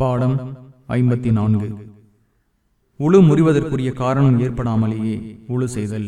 பாடம் ஐம்பத்தி நான்கு. உழு முறிவதற்குரிய காரணம் ஏற்படாமலேயே உழு செய்தல்.